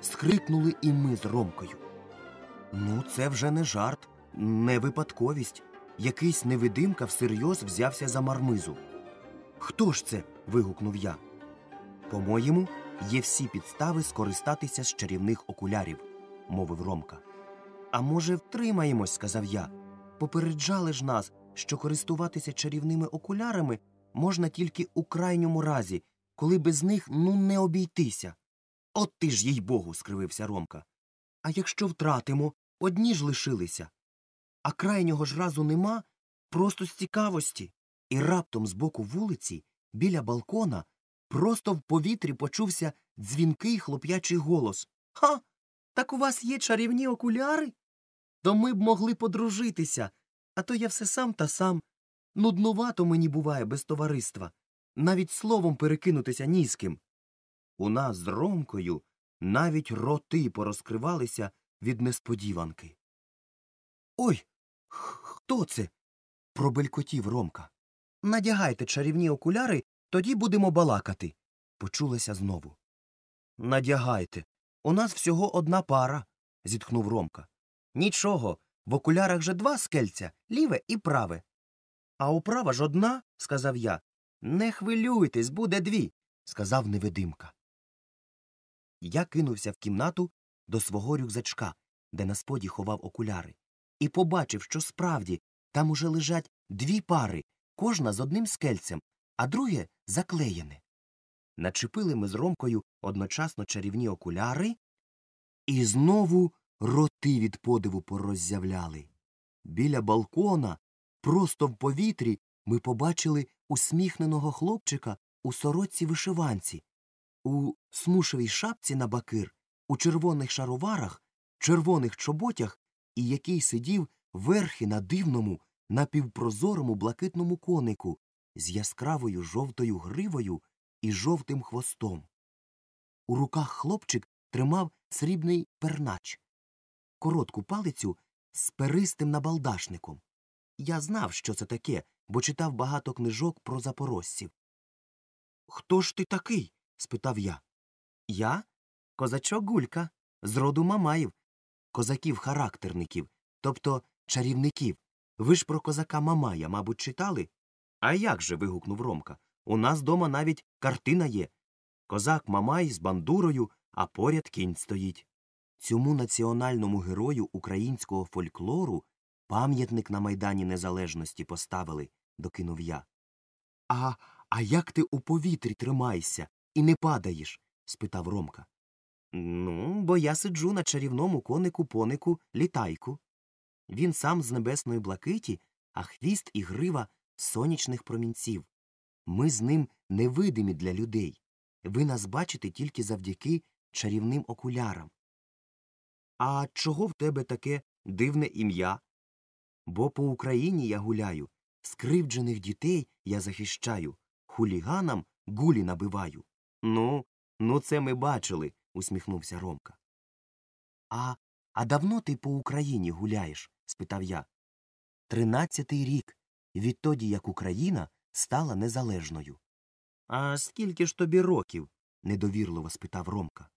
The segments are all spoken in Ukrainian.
скрикнули і ми з Ромкою. Ну, це вже не жарт, не випадковість. Якийсь невидимка всерйоз взявся за мармизу. Хто ж це? вигукнув я. По-моєму, є всі підстави скористатися з чарівних окулярів, мовив Ромка. А може, втримаємось, сказав я. Попереджали ж нас, що користуватися чарівними окулярами можна тільки у крайньому разі, коли без них ну не обійтися. От ти ж, їй богу, скривився Ромка. А якщо втратимо, одні ж лишилися. А крайнього ж разу нема, просто з цікавості. І раптом з боку вулиці, біля балкона, просто в повітрі почувся дзвінкий хлоп'ячий голос. Ха. Так у вас є чарівні окуляри? То ми б могли подружитися, а то я все сам та сам. Нуднувато мені буває без товариства, навіть словом перекинутися ні з ким. У нас з Ромкою навіть роти порозкривалися від несподіванки. Ой, хто це? пробелькотів Ромка. Надягайте чарівні окуляри, тоді будемо балакати. Почулося знову. Надягайте. У нас всього одна пара, зітхнув Ромка. Нічого, в окулярах же два скельця ліве і праве. А управа ж одна, сказав я. Не хвилюйтесь, буде дві, сказав невидимка. Я кинувся в кімнату до свого рюкзачка, де на споді ховав окуляри, і побачив, що справді там уже лежать дві пари, кожна з одним скельцем, а друге заклеєне. Начепили ми з Ромкою одночасно чарівні окуляри, і знову роти від подиву пороззявляли. Біля балкона, просто в повітрі, ми побачили усміхненого хлопчика у сорочці вишиванці, у смушевій шапці на бакир, у червоних шароварах, червоних чоботях і який сидів верхи на дивному, напівпрозорому блакитному конику з яскравою жовтою гривою і жовтим хвостом. У руках хлопчик тримав срібний пернач, коротку палицю з перистим набалдашником. Я знав, що це таке, бо читав багато книжок про запорожців. Хто ж ти такий? Спитав я. Я козачок Гулька, з роду Мамаїв, козаків характерників, тобто чарівників. Ви ж про козака Мамая, мабуть, читали? А як же. вигукнув Ромка. У нас дома навіть картина є. Козак Мамай з бандурою, а поряд кінь стоїть. Цьому національному герою українського фольклору пам'ятник на Майдані Незалежності поставили, докинув я. А, а як ти у повітрі тримаєшся і не падаєш? спитав Ромка. Ну, бо я сиджу на чарівному конику понику літайку. Він сам з небесної блакиті, а хвіст і грива сонячних промінців. Ми з ним невидимі для людей. Ви нас бачите тільки завдяки чарівним окулярам. А чого в тебе таке дивне ім'я? Бо по Україні я гуляю, скривджених дітей я захищаю, хуліганам гулі набиваю. Ну, ну це ми бачили, усміхнувся Ромка. А а давно ти по Україні гуляєш? спитав я. Тринадцятий рік, відтоді як Україна стала незалежною. А скільки ж тобі років? недовірливо спитав Ромка.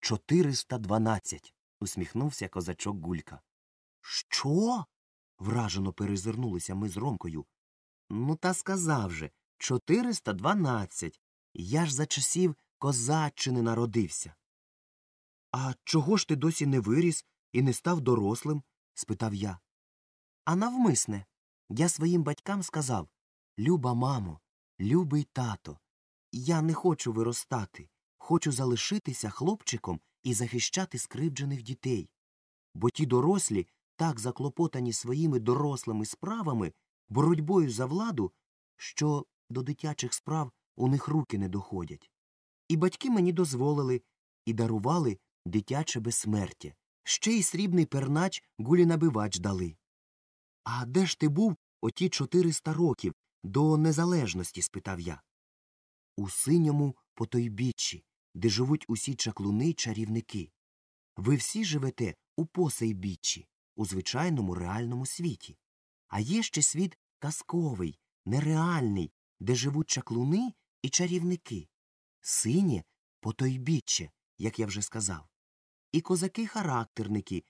Чотириста дванадцять, усміхнувся козачок Гулька. Що? вражено перезирнулися ми з Ромкою. Ну, та сказав же чотириста дванадцять. Я ж за часів козаччини народився. А чого ж ти досі не виріс і не став дорослим? спитав я. А навмисне. Я своїм батькам сказав Люба мамо, любий тато, я не хочу виростати, хочу залишитися хлопчиком і захищати скривджених дітей. Бо ті дорослі так заклопотані своїми дорослими справами, боротьбою за владу, що до дитячих справ у них руки не доходять. І батьки мені дозволили і дарували дитяче безсмертя, ще й срібний пернач гулінабивач дали. А де ж ти був оті чотириста років до незалежності? спитав я. У синьому потойбіччі, де живуть усі чаклуни й чарівники. Ви всі живете у посейбіччі, у звичайному реальному світі. А є ще світ казковий, нереальний, де живуть чаклуни і чарівники. Синє потойбіччя, як я вже сказав. і козаки-характерники,